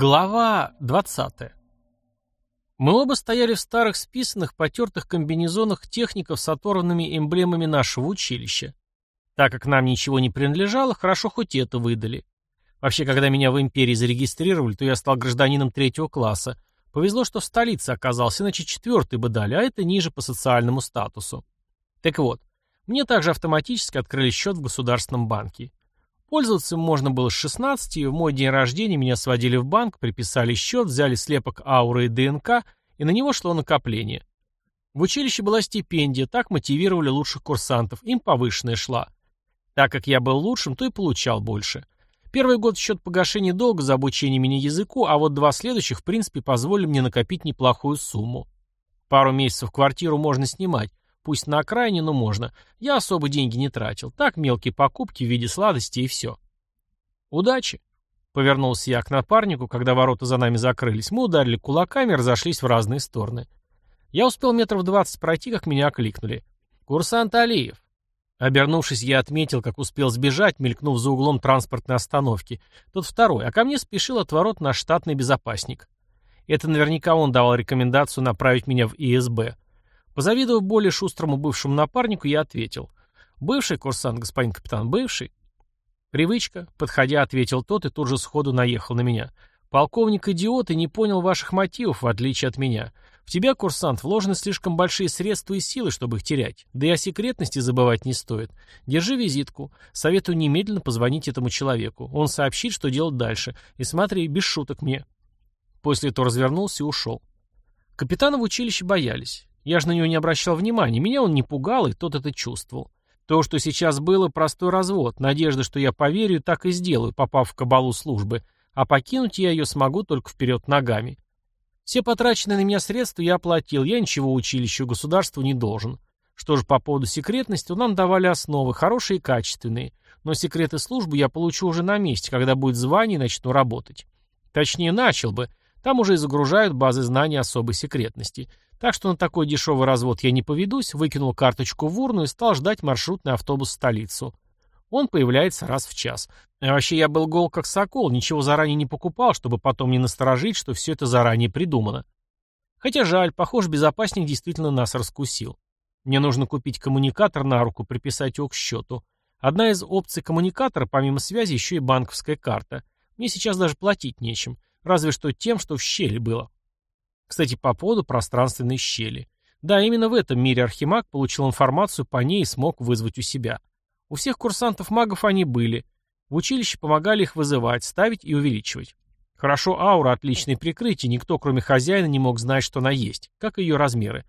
Глава 20. Мы оба стояли в старых списанных, потертых комбинезонах техников с оторванными эмблемами нашего училища. Так как нам ничего не принадлежало, хорошо хоть это выдали. Вообще, когда меня в империи зарегистрировали, то я стал гражданином третьего класса. Повезло, что в столице оказался, иначе четвертый бы дали, а это ниже по социальному статусу. Так вот, мне также автоматически открыли счет в государственном банке. Пользоваться можно было с 16, и в мой день рождения меня сводили в банк, приписали счет, взяли слепок ауры и ДНК, и на него шло накопление. В училище была стипендия, так мотивировали лучших курсантов, им повышенная шла. Так как я был лучшим, то и получал больше. Первый год в счет погашения долга за обучение меня языку, а вот два следующих, в принципе, позволили мне накопить неплохую сумму. Пару месяцев квартиру можно снимать, Пусть на окраине, но можно. Я особо деньги не тратил. Так, мелкие покупки в виде сладостей и все. Удачи. Повернулся я к напарнику, когда ворота за нами закрылись. Мы ударили кулаками разошлись в разные стороны. Я успел метров двадцать пройти, как меня окликнули. «Курсант Алиев». Обернувшись, я отметил, как успел сбежать, мелькнув за углом транспортной остановки. Тот второй, а ко мне спешил от ворот наш штатный безопасник. Это наверняка он давал рекомендацию направить меня в ИСБ. Позавидовав более шустрому бывшему напарнику, я ответил. «Бывший курсант, господин капитан, бывший». «Привычка», — подходя, ответил тот и тут же сходу наехал на меня. «Полковник идиот и не понял ваших мотивов, в отличие от меня. В тебя, курсант, вложены слишком большие средства и силы, чтобы их терять. Да и о секретности забывать не стоит. Держи визитку. Советую немедленно позвонить этому человеку. Он сообщит, что делать дальше. И смотри, без шуток мне». После этого развернулся и ушел. Капитана в училище боялись. Я же на него не обращал внимания, меня он не пугал, и тот это чувствовал. То, что сейчас было, простой развод, надежда, что я поверю, так и сделаю, попав в кабалу службы, а покинуть я ее смогу только вперед ногами. Все потраченные на меня средства я оплатил, я ничего училищу государству не должен. Что же по поводу секретности, нам давали основы, хорошие и качественные, но секреты службы я получу уже на месте, когда будет звание и начну работать. Точнее, начал бы, там уже и загружают базы знаний особой секретности. Так что на такой дешевый развод я не поведусь, выкинул карточку в урну и стал ждать маршрутный автобус в столицу. Он появляется раз в час. А вообще я был гол как сокол, ничего заранее не покупал, чтобы потом не насторожить, что все это заранее придумано. Хотя жаль, похоже, безопасник действительно нас раскусил. Мне нужно купить коммуникатор на руку, приписать его к счету. Одна из опций коммуникатора, помимо связи, еще и банковская карта. Мне сейчас даже платить нечем, разве что тем, что в щели было. Кстати, по поводу пространственной щели. Да, именно в этом мире Архимаг получил информацию по ней и смог вызвать у себя. У всех курсантов-магов они были. В училище помогали их вызывать, ставить и увеличивать. Хорошо, аура отличное прикрытие, никто, кроме хозяина, не мог знать, что она есть, как и ее размеры.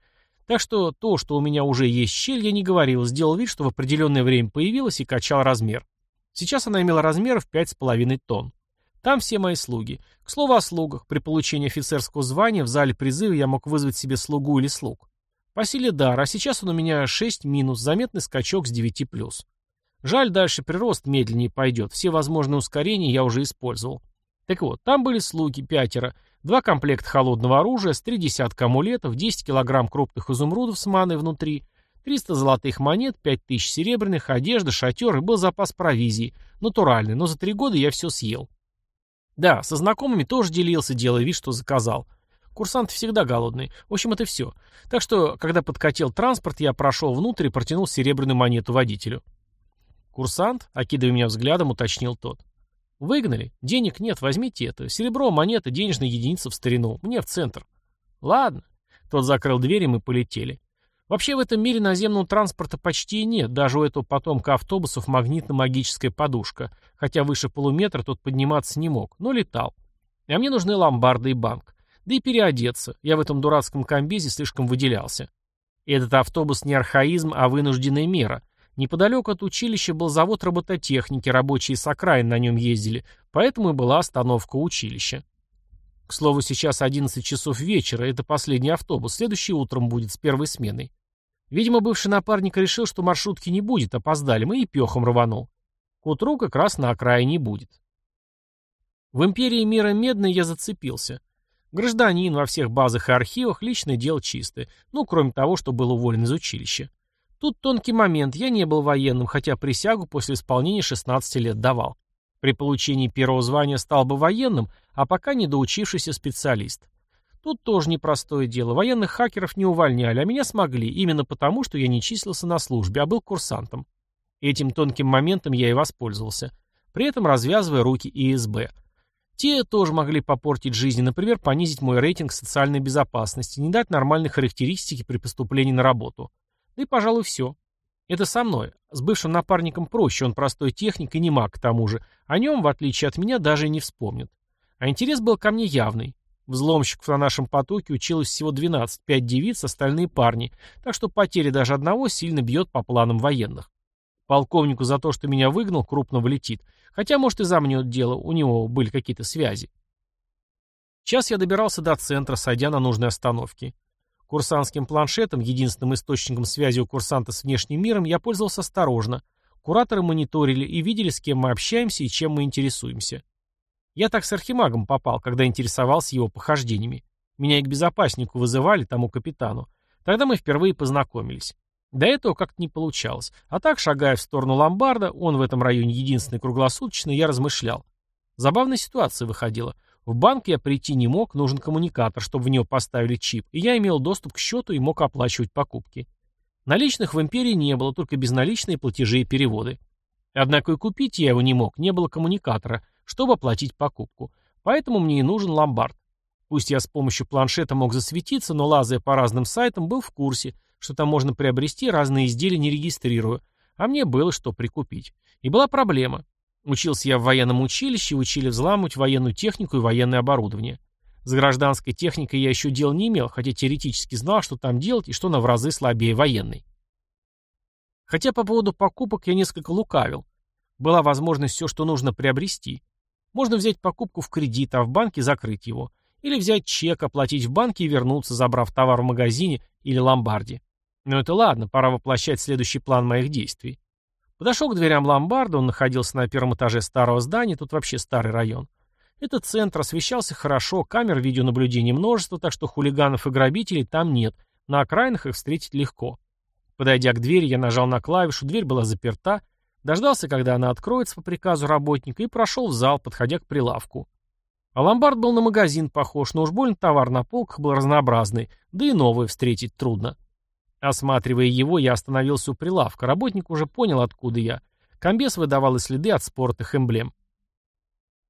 Так что то, что у меня уже есть щель, я не говорил, сделал вид, что в определенное время появилась и качал размер. Сейчас она имела размер в 5,5 тонн. Там все мои слуги. К слову о слугах. При получении офицерского звания в зале призыва я мог вызвать себе слугу или слуг. По силе дар, а сейчас он у меня 6 минус, заметный скачок с 9 плюс. Жаль, дальше прирост медленнее пойдет. Все возможные ускорения я уже использовал. Так вот, там были слуги, пятеро, два комплекта холодного оружия, с три десятка амулетов, 10 килограмм крупных изумрудов с маной внутри, 300 золотых монет, 5000 серебряных, одежда, шатер и был запас провизии. Натуральный, но за три года я все съел. Да, со знакомыми тоже делился, делая вид, что заказал. Курсанты всегда голодные. В общем, это все. Так что, когда подкатил транспорт, я прошел внутрь и протянул серебряную монету водителю. Курсант, окидывая меня взглядом, уточнил тот. «Выгнали. Денег нет, возьмите это. Серебро, монета, денежная единица в старину. Мне в центр». «Ладно». Тот закрыл дверь, и мы полетели. Вообще в этом мире наземного транспорта почти нет, даже у этого потомка автобусов магнитно-магическая подушка, хотя выше полуметра тот подниматься не мог, но летал. А мне нужны ломбарды и банк. Да и переодеться, я в этом дурацком комбезе слишком выделялся. И этот автобус не архаизм, а вынужденная мера. Неподалеку от училища был завод робототехники, рабочие с окраин на нем ездили, поэтому и была остановка училища. К слову, сейчас 11 часов вечера, это последний автобус, следующий утром будет с первой сменой. Видимо, бывший напарник решил, что маршрутки не будет, опоздали, мы и пехом рванул. К утру как раз на окраине будет. В империи мира медной я зацепился. Гражданин во всех базах и архивах, личное дело чистое. Ну, кроме того, что был уволен из училища. Тут тонкий момент, я не был военным, хотя присягу после исполнения 16 лет давал. При получении первого звания стал бы военным, а пока недоучившийся специалист. Тут тоже непростое дело. Военных хакеров не увольняли, а меня смогли, именно потому, что я не числился на службе, а был курсантом. Этим тонким моментом я и воспользовался. При этом развязывая руки ИСБ. Те тоже могли попортить жизнь, например, понизить мой рейтинг социальной безопасности, не дать нормальной характеристики при поступлении на работу. Да и, пожалуй, все. Это со мной. С бывшим напарником проще, он простой техник и не маг к тому же. О нем, в отличие от меня, даже и не вспомнят. А интерес был ко мне явный. Взломщиков на нашем потоке училось всего 12, 5 девиц, остальные парни, так что потеря даже одного сильно бьет по планам военных. Полковнику за то, что меня выгнал, крупно влетит. Хотя, может, и замнет дело, у него были какие-то связи. Сейчас я добирался до центра, сойдя на нужной остановке. Курсантским планшетом, единственным источником связи у курсанта с внешним миром, я пользовался осторожно. Кураторы мониторили и видели, с кем мы общаемся и чем мы интересуемся. Я так с архимагом попал, когда интересовался его похождениями. Меня и к безопаснику вызывали, тому капитану. Тогда мы впервые познакомились. До этого как-то не получалось. А так, шагая в сторону ломбарда, он в этом районе единственный круглосуточный, я размышлял. Забавная ситуация выходила. В банк я прийти не мог, нужен коммуникатор, чтобы в него поставили чип, и я имел доступ к счету и мог оплачивать покупки. Наличных в империи не было, только безналичные платежи и переводы. Однако и купить я его не мог, не было коммуникатора, чтобы оплатить покупку. Поэтому мне и нужен ломбард. Пусть я с помощью планшета мог засветиться, но лазая по разным сайтам, был в курсе, что там можно приобрести разные изделия не регистрируя, а мне было что прикупить. И была проблема. Учился я в военном училище, учили взламывать военную технику и военное оборудование. С гражданской техникой я еще дел не имел, хотя теоретически знал, что там делать и что на в разы слабее военной. Хотя по поводу покупок я несколько лукавил. Была возможность все, что нужно приобрести. Можно взять покупку в кредит, а в банке закрыть его. Или взять чек, оплатить в банке и вернуться, забрав товар в магазине или ломбарде. Но это ладно, пора воплощать следующий план моих действий. Подошел к дверям ломбарда, он находился на первом этаже старого здания, тут вообще старый район. Этот центр освещался хорошо, камер видеонаблюдения множество, так что хулиганов и грабителей там нет, на окраинах их встретить легко. Подойдя к двери, я нажал на клавишу, дверь была заперта, дождался, когда она откроется по приказу работника, и прошел в зал, подходя к прилавку. А ломбард был на магазин похож, но уж больно товар на полках был разнообразный, да и новый встретить трудно. Осматривая его, я остановился у прилавка. Работник уже понял, откуда я. Комбес выдавал и следы от спортных эмблем.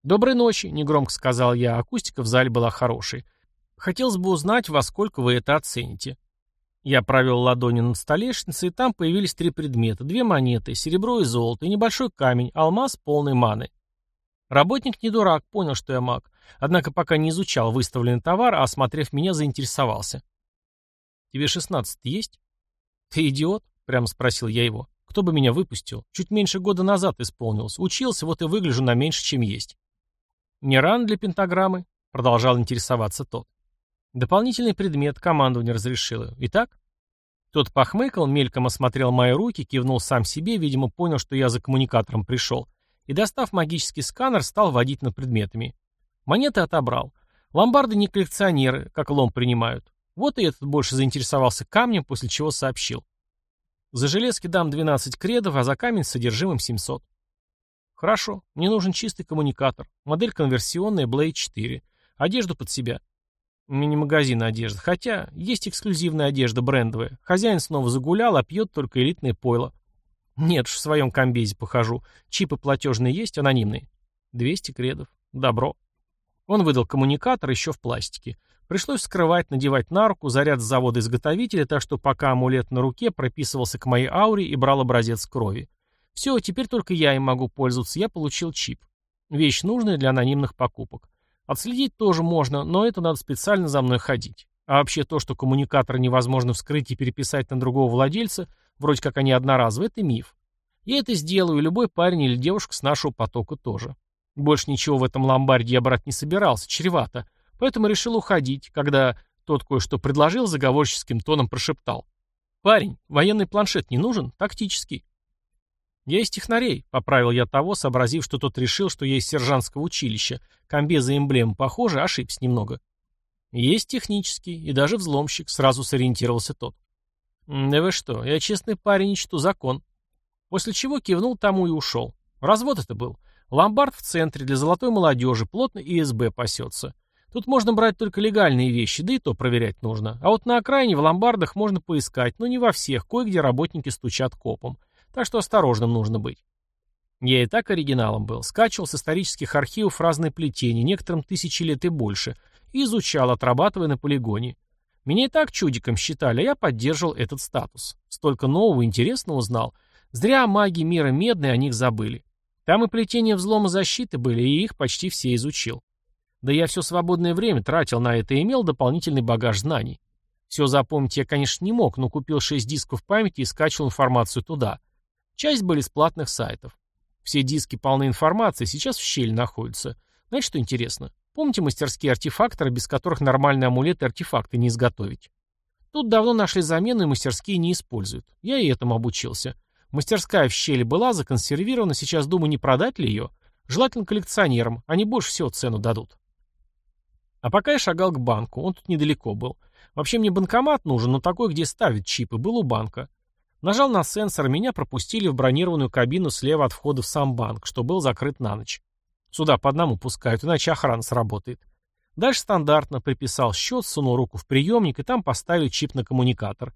«Доброй ночи», — негромко сказал я, акустика в зале была хорошей. «Хотелось бы узнать, во сколько вы это оцените». Я провел ладони над столешницей, и там появились три предмета. Две монеты, серебро и золото, и небольшой камень, алмаз полный маны. Работник не дурак, понял, что я маг. Однако пока не изучал выставленный товар, а осмотрев меня, заинтересовался. «Тебе шестнадцать есть?» «Ты идиот?» — прямо спросил я его. «Кто бы меня выпустил? Чуть меньше года назад исполнилось. Учился, вот и выгляжу на меньше, чем есть». «Не рано для пентаграммы?» — продолжал интересоваться тот. «Дополнительный предмет командование разрешило. Итак?» Тот похмыкал, мельком осмотрел мои руки, кивнул сам себе, видимо, понял, что я за коммуникатором пришел, и, достав магический сканер, стал водить над предметами. Монеты отобрал. Ломбарды не коллекционеры, как лом принимают. Вот и этот больше заинтересовался камнем, после чего сообщил. За железки дам 12 кредов, а за камень с содержимым 700. Хорошо, мне нужен чистый коммуникатор. Модель конверсионная Blade 4. Одежду под себя. Мини-магазин одежды. Хотя, есть эксклюзивная одежда брендовая. Хозяин снова загулял, а пьет только элитное пойло. Нет уж, в своем комбезе похожу. Чипы платежные есть, анонимные. 200 кредов. Добро. Он выдал коммуникатор еще в пластике. Пришлось скрывать, надевать на руку заряд с завода-изготовителя, так что пока амулет на руке прописывался к моей ауре и брал образец крови. Все, теперь только я им могу пользоваться, я получил чип. Вещь нужная для анонимных покупок. Отследить тоже можно, но это надо специально за мной ходить. А вообще то, что коммуникатор невозможно вскрыть и переписать на другого владельца, вроде как они одноразовые, это миф. Я это сделаю, любой парень или девушка с нашего потока тоже. Больше ничего в этом ломбарде я брать не собирался, чревато. Поэтому решил уходить, когда тот кое-что предложил, заговорческим тоном прошептал. «Парень, военный планшет не нужен? Тактический». «Я из технарей», — поправил я того, сообразив, что тот решил, что я из сержантского училища. Комбеза и эмблемы похожи, ошибся немного. «Есть технический, и даже взломщик», — сразу сориентировался тот. «Да вы что, я честный парень, чту закон». После чего кивнул тому и ушел. Развод это был. Ломбард в центре для золотой молодежи, плотно ИСБ пасется. Тут можно брать только легальные вещи, да и то проверять нужно. А вот на окраине в ломбардах можно поискать, но не во всех, кое-где работники стучат копом. Так что осторожным нужно быть. Я и так оригиналом был. Скачивал с исторических архивов разные плетения, некоторым тысячи лет и больше, и изучал, отрабатывая на полигоне. Меня и так чудиком считали, а я поддерживал этот статус. Столько нового интересного узнал. Зря маги мира медные о них забыли. Там и плетения взлома защиты были, и их почти все изучил. Да я все свободное время тратил на это и имел дополнительный багаж знаний. Все запомнить я, конечно, не мог, но купил 6 дисков памяти и скачивал информацию туда. Часть были с платных сайтов. Все диски полны информации, сейчас в щель находятся. Знаете, что интересно? Помните мастерские артефакторы, без которых нормальные амулеты и артефакты не изготовить? Тут давно нашли замену и мастерские не используют. Я и этому обучился. Мастерская в щели была законсервирована, сейчас думаю, не продать ли ее. Желательно коллекционерам, они больше всего цену дадут. А пока я шагал к банку, он тут недалеко был. Вообще мне банкомат нужен, но такой, где ставят чипы, был у банка. Нажал на сенсор, меня пропустили в бронированную кабину слева от входа в сам банк, что был закрыт на ночь. Сюда по одному пускают, иначе охрана сработает. Дальше стандартно приписал счет, сунул руку в приемник и там поставили чип на коммуникатор.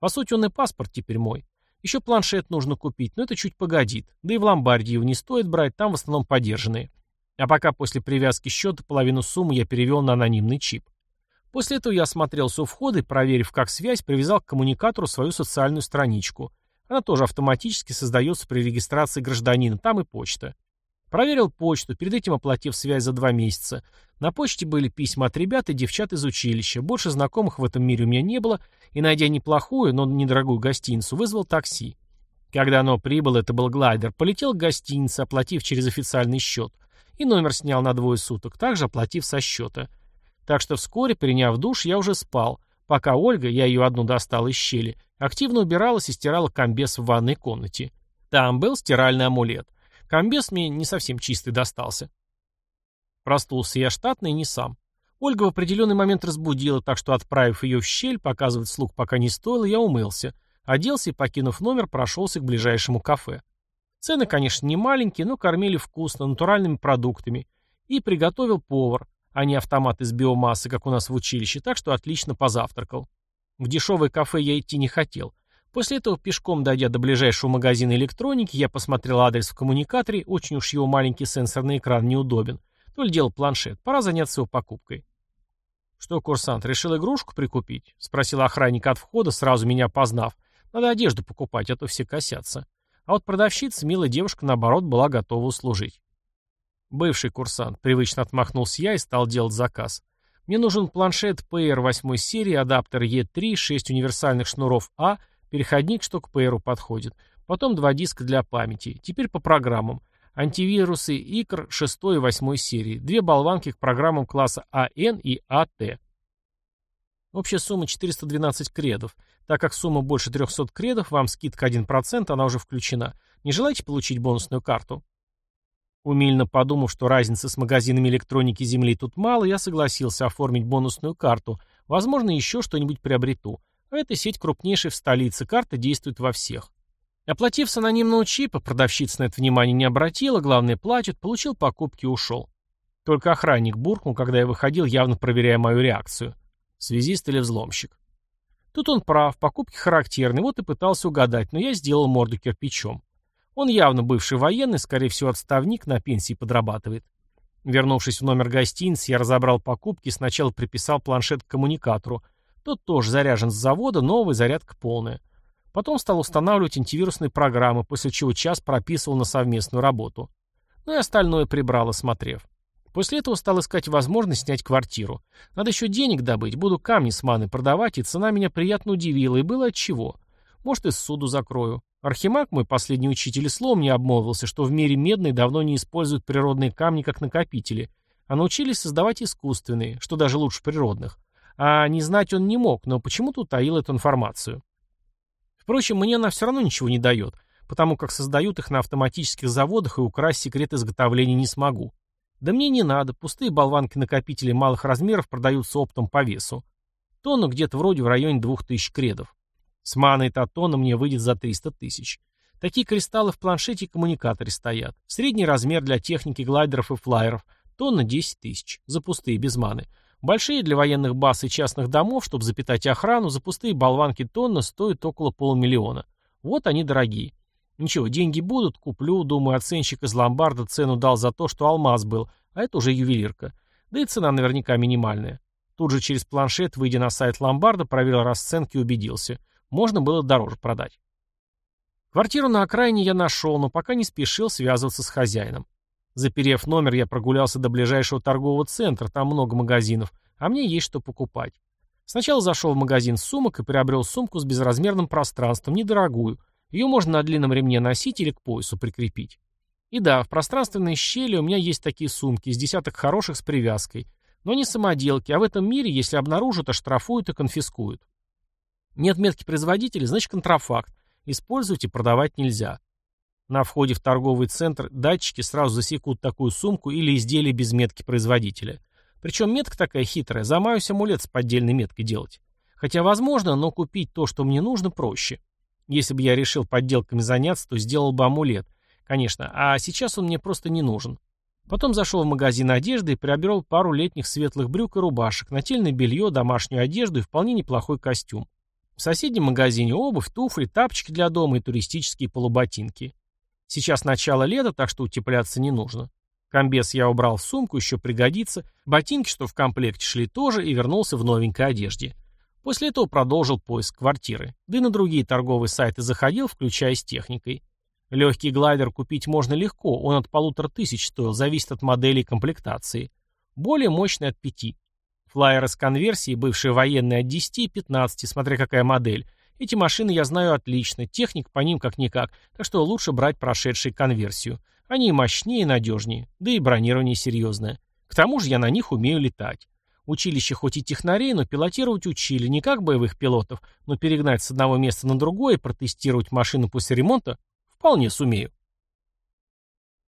По сути, он и паспорт теперь мой. Еще планшет нужно купить, но это чуть погодит. Да и в ломбарде его не стоит брать, там в основном подержанные. А пока после привязки счета половину суммы я перевел на анонимный чип. После этого я осмотрелся у входа и, проверив как связь, привязал к коммуникатору свою социальную страничку. Она тоже автоматически создается при регистрации гражданина, там и почта. Проверил почту, перед этим оплатив связь за два месяца. На почте были письма от ребят и девчат из училища. Больше знакомых в этом мире у меня не было, и, найдя неплохую, но недорогую гостиницу, вызвал такси. Когда оно прибыло, это был глайдер, полетел к гостинице, оплатив через официальный счет – и номер снял на двое суток, также оплатив со счета. Так что вскоре, приняв душ, я уже спал, пока Ольга, я ее одну достал из щели, активно убиралась и стирала комбез в ванной комнате. Там был стиральный амулет. Комбез мне не совсем чистый достался. Проснулся я штатный не сам. Ольга в определенный момент разбудила, так что, отправив ее в щель, показывать слуг пока не стоило, я умылся, оделся и, покинув номер, прошелся к ближайшему кафе. Цены, конечно, не маленькие, но кормили вкусно, натуральными продуктами. И приготовил повар, а не автомат из биомассы, как у нас в училище, так что отлично позавтракал. В дешевое кафе я идти не хотел. После этого, пешком дойдя до ближайшего магазина электроники, я посмотрел адрес в коммуникаторе, очень уж его маленький сенсорный экран неудобен. То ли дело планшет, пора заняться его покупкой. «Что, курсант, решил игрушку прикупить?» — спросил охранник от входа, сразу меня познав. «Надо одежду покупать, а то все косятся». А вот продавщица, милая девушка, наоборот, была готова услужить. Бывший курсант, привычно отмахнулся я и стал делать заказ. Мне нужен планшет PR 8 серии, адаптер E3, 6 универсальных шнуров А, переходник, что к PR подходит. Потом два диска для памяти. Теперь по программам. Антивирусы ИКР 6 и 8 серии. Две болванки к программам класса АН и АТ. Общая сумма 412 кредов. Так как сумма больше 300 кредов, вам скидка 1%, она уже включена. Не желаете получить бонусную карту? Умильно подумав, что разницы с магазинами электроники Земли тут мало, я согласился оформить бонусную карту. Возможно, еще что-нибудь приобрету. А эта сеть крупнейшая в столице, карта действует во всех. Оплатив с анонимного чипа, продавщица на это внимание не обратила, главное платит, получил покупки и ушел. Только охранник буркнул, когда я выходил, явно проверяя мою реакцию. Связист или взломщик? Тут он прав, покупки характерны, вот и пытался угадать, но я сделал морду кирпичом. Он явно бывший военный, скорее всего отставник, на пенсии подрабатывает. Вернувшись в номер гостиницы, я разобрал покупки и сначала приписал планшет к коммуникатору. Тот тоже заряжен с завода, новый, зарядка полная. Потом стал устанавливать антивирусные программы, после чего час прописывал на совместную работу. Ну и остальное прибрал, осмотрев. После этого стал искать возможность снять квартиру. Надо еще денег добыть, буду камни с маны продавать, и цена меня приятно удивила, и было отчего. Может, и суду закрою. Архимаг, мой последний учитель, слом не обмолвился, что в мире медной давно не используют природные камни как накопители, а научились создавать искусственные, что даже лучше природных. А не знать он не мог, но почему-то утаил эту информацию. Впрочем, мне она все равно ничего не дает, потому как создают их на автоматических заводах и украсть секрет изготовления не смогу. Да мне не надо, пустые болванки-накопители малых размеров продаются оптом по весу. Тонну где-то вроде в районе 2000 кредов. С маной Татона мне выйдет за 300 тысяч. Такие кристаллы в планшете и коммуникаторе стоят. Средний размер для техники глайдеров и флайеров. Тонна 10 тысяч. За пустые, без маны. Большие для военных баз и частных домов, чтобы запитать охрану, за пустые болванки тонна стоят около полумиллиона. Вот они дорогие. Ничего, деньги будут, куплю, думаю, оценщик из ломбарда цену дал за то, что алмаз был, а это уже ювелирка. Да и цена наверняка минимальная. Тут же через планшет, выйдя на сайт ломбарда, проверил расценки и убедился. Можно было дороже продать. Квартиру на окраине я нашел, но пока не спешил связываться с хозяином. Заперев номер, я прогулялся до ближайшего торгового центра, там много магазинов, а мне есть что покупать. Сначала зашел в магазин сумок и приобрел сумку с безразмерным пространством, недорогую. Ее можно на длинном ремне носить или к поясу прикрепить. И да, в пространственной щели у меня есть такие сумки, с десяток хороших с привязкой. Но не самоделки, а в этом мире, если обнаружат, оштрафуют и конфискуют. Нет метки производителя, значит контрафакт. Использовать и продавать нельзя. На входе в торговый центр датчики сразу засекут такую сумку или изделие без метки производителя. Причем метка такая хитрая, замаюсь амулет с поддельной меткой делать. Хотя возможно, но купить то, что мне нужно, проще. Если бы я решил подделками заняться, то сделал бы амулет. Конечно, а сейчас он мне просто не нужен. Потом зашел в магазин одежды и приобрел пару летних светлых брюк и рубашек, нательное белье, домашнюю одежду и вполне неплохой костюм. В соседнем магазине обувь, туфли, тапочки для дома и туристические полуботинки. Сейчас начало лета, так что утепляться не нужно. Комбез я убрал в сумку, еще пригодится. Ботинки, что в комплекте, шли тоже и вернулся в новенькой одежде. После этого продолжил поиск квартиры. Да и на другие торговые сайты заходил, включая с техникой. Легкий глайдер купить можно легко, он от полутора тысяч стоил, зависит от модели и комплектации. Более мощный от пяти. Флайеры с конверсией, бывшие военные от 10 и 15, смотря какая модель. Эти машины я знаю отлично, техник по ним как-никак, так что лучше брать прошедшие конверсию. Они мощнее, и надежнее, да и бронирование серьезное. К тому же я на них умею летать. Училище хоть и технарей, но пилотировать учили не как боевых пилотов, но перегнать с одного места на другое и протестировать машину после ремонта вполне сумею.